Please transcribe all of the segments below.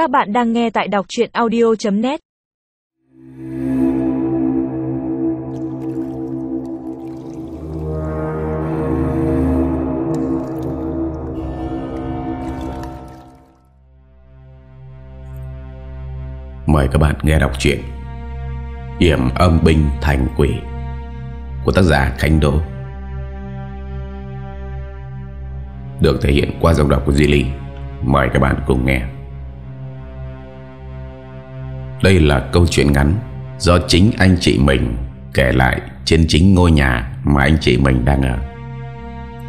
Các bạn đang nghe tại đọc chuyện audio.net Mời các bạn nghe đọc truyện Yểm âm binh thành quỷ Của tác giả Khánh Đô Được thể hiện qua giọng đọc của di Ly Mời các bạn cùng nghe. Đây là câu chuyện ngắn Do chính anh chị mình kể lại trên chính ngôi nhà mà anh chị mình đang ở.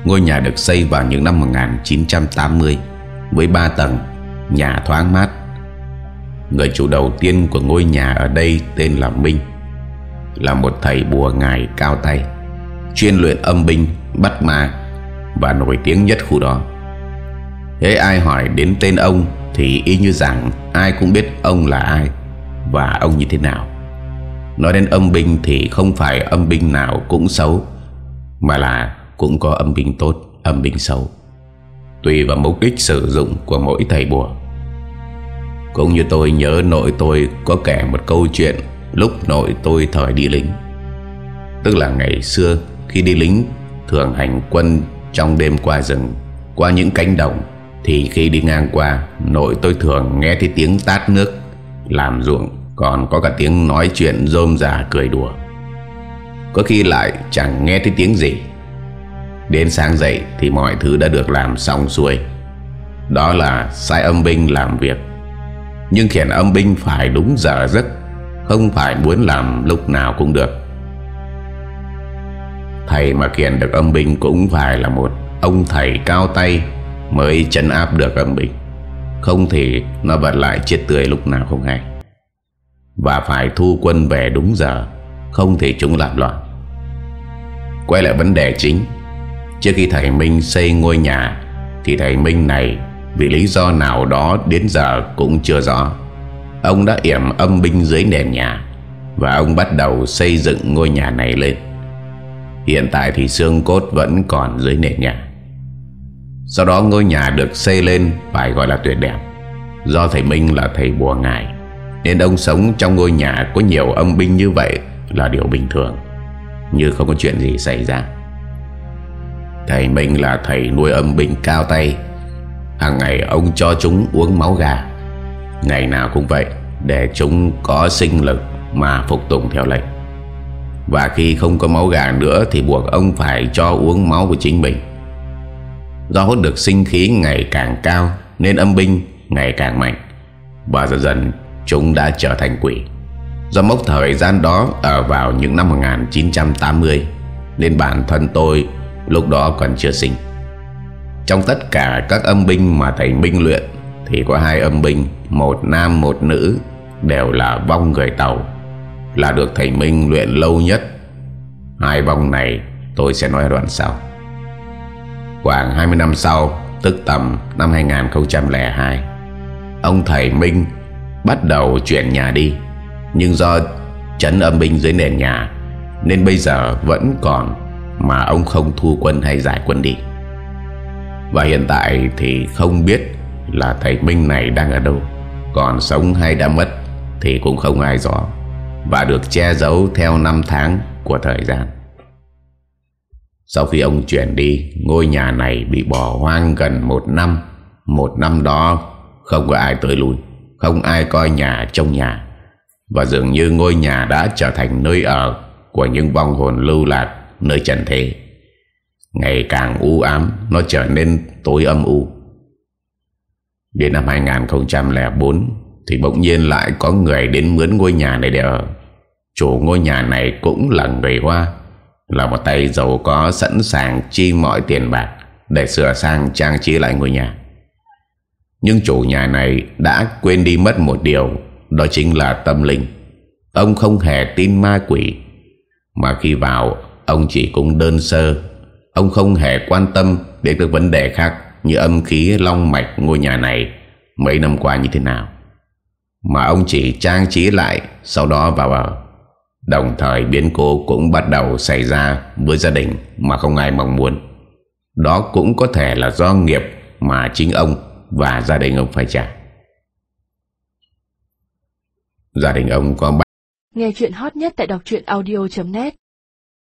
Ngôi nhà được xây vào những năm 1980 Với 3 tầng Nhà thoáng mát. Người chủ đầu tiên của ngôi nhà ở đây tên là Minh Là một thầy bùa ngài cao tay Chuyên luyện âm binh, bắt ma Và nổi tiếng nhất khu đó. Thế ai hỏi đến tên ông Thì y như rằng ai cũng biết ông là ai. Và ông như thế nào? Nói đến âm binh thì không phải âm binh nào cũng xấu Mà là cũng có âm binh tốt, âm binh xấu. Tùy vào mục đích sử dụng của mỗi thầy bùa. Cũng như tôi nhớ nội tôi có kể một câu chuyện lúc nội tôi thời đi lính. Tức là ngày xưa khi đi lính thường hành quân trong đêm qua rừng Qua những cánh đồng Thì khi đi ngang qua nội tôi thường nghe thấy tiếng tát nước. Làm ruộng, còn có cả tiếng nói chuyện rôm rà cười đùa. Có khi lại chẳng nghe thấy tiếng gì. Đến sáng dậy thì mọi thứ đã được làm xong xuôi. Đó là sai âm binh làm việc. Nhưng khiển âm binh phải đúng giờ giấc, Không phải muốn làm lúc nào cũng được. Thầy mà khiển được âm binh Cũng phải là một ông thầy cao tay Mới chấn áp được âm binh. Không thì nó vật lại chết tươi lúc nào không hay. Và phải thu quân về đúng giờ, Không thì chúng làm loạn. Quay lại vấn đề chính. Trước khi thầy Minh xây ngôi nhà, Thì thầy Minh này vì lý do nào đó đến giờ cũng chưa rõ. Ông đã yểm âm binh dưới nền nhà Và ông bắt đầu xây dựng ngôi nhà này lên. Hiện tại thì xương cốt vẫn còn dưới nền nhà. Sau đó ngôi nhà được xây lên phải gọi là tuyệt đẹp. Do thầy Minh là thầy bùa ngài, Nên ông sống trong ngôi nhà có nhiều âm binh như vậy là điều bình thường, Như không có chuyện gì xảy ra. Thầy Minh là thầy nuôi âm binh cao tay. Hàng ngày ông cho chúng uống máu gà. Ngày nào cũng vậy, Để chúng có sinh lực Mà phục tùng theo lệnh. Và khi không có máu gà nữa Thì buộc ông phải cho uống máu của chính mình. Do hút được sinh khí ngày càng cao, Nên âm binh ngày càng mạnh. Và dần dần, chúng đã trở thành quỷ. Do mốc thời gian đó ở vào những năm 1980 Nên bản thân tôi lúc đó còn chưa sinh. Trong tất cả các âm binh mà thầy Minh luyện, Thì có hai âm binh, Một nam, một nữ, Đều là vong người tàu, Là được thầy Minh luyện lâu nhất. Hai vong này tôi sẽ nói đoạn sau. Khoảng 20 năm sau, Tức tầm năm 2002 Ông thầy Minh Bắt đầu chuyển nhà đi. Nhưng do chấn âm binh dưới nền nhà, Nên bây giờ vẫn còn Mà ông không thu quân hay giải quân đi. Và hiện tại thì không biết là thầy Minh này đang ở đâu. Còn sống hay đã mất thì cũng không ai rõ Và được che giấu theo năm tháng của thời gian. Sau khi ông chuyển đi, Ngôi nhà này bị bỏ hoang gần một năm. Một năm đó, không có ai tới lui, Không ai coi nhà trong nhà. Và dường như ngôi nhà đã trở thành nơi ở Của những vong hồn lưu lạc nơi trần thế. Ngày càng u ám, Nó trở nên tối âm u. Đến năm 2004 Thì bỗng nhiên lại có người đến mướn ngôi nhà này để ở. Chủ ngôi nhà này cũng là người Hoa. Là một tay giàu có sẵn sàng chi mọi tiền bạc Để sửa sang trang trí lại ngôi nhà Nhưng chủ nhà này đã quên đi mất một điều, Đó chính là tâm linh Ông không hề tin ma quỷ, Mà khi vào, Ông chỉ cũng đơn sơ Ông không hề quan tâm đến các vấn đề khác như âm khí, long mạch, ngôi nhà này mấy năm qua như thế nào. Mà ông chỉ trang trí lại, sau đó vào ở. Đồng thời biến cố cũng bắt đầu xảy ra với gia đình mà không ai mong muốn. Đó cũng có thể là do nghiệp mà chính ông và gia đình ông phải trả. Gia đình ông có bạn. Nghe chuyện hot nhất tại đọc truyện audio.net